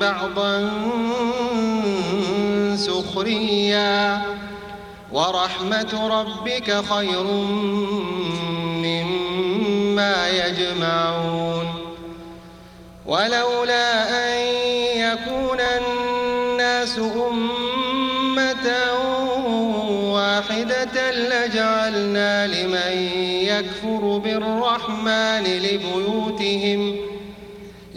بعضا سخريا ورحمة ربك خير مما يجمعون ولولا أن يكون الناس أمة واحدة لجعلنا لمن يكفر بالرحمن لبيوتهم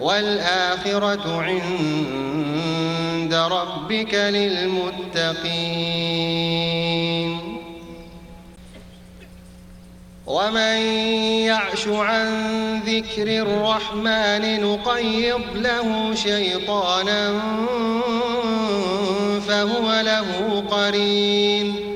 والآخرة عند ربك للمتقين. ومن يعش عن ذكر الرحمن نقيض له شيطانا فهو له قرين.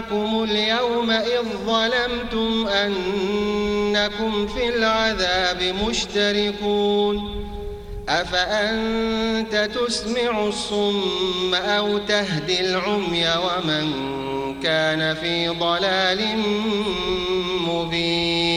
ينفعكم اليوم إذ ظلمتم أنكم في العذاب مشتركون أفأنت تسمع الصم أو تهدي العمي ومن كان في ضلال مبين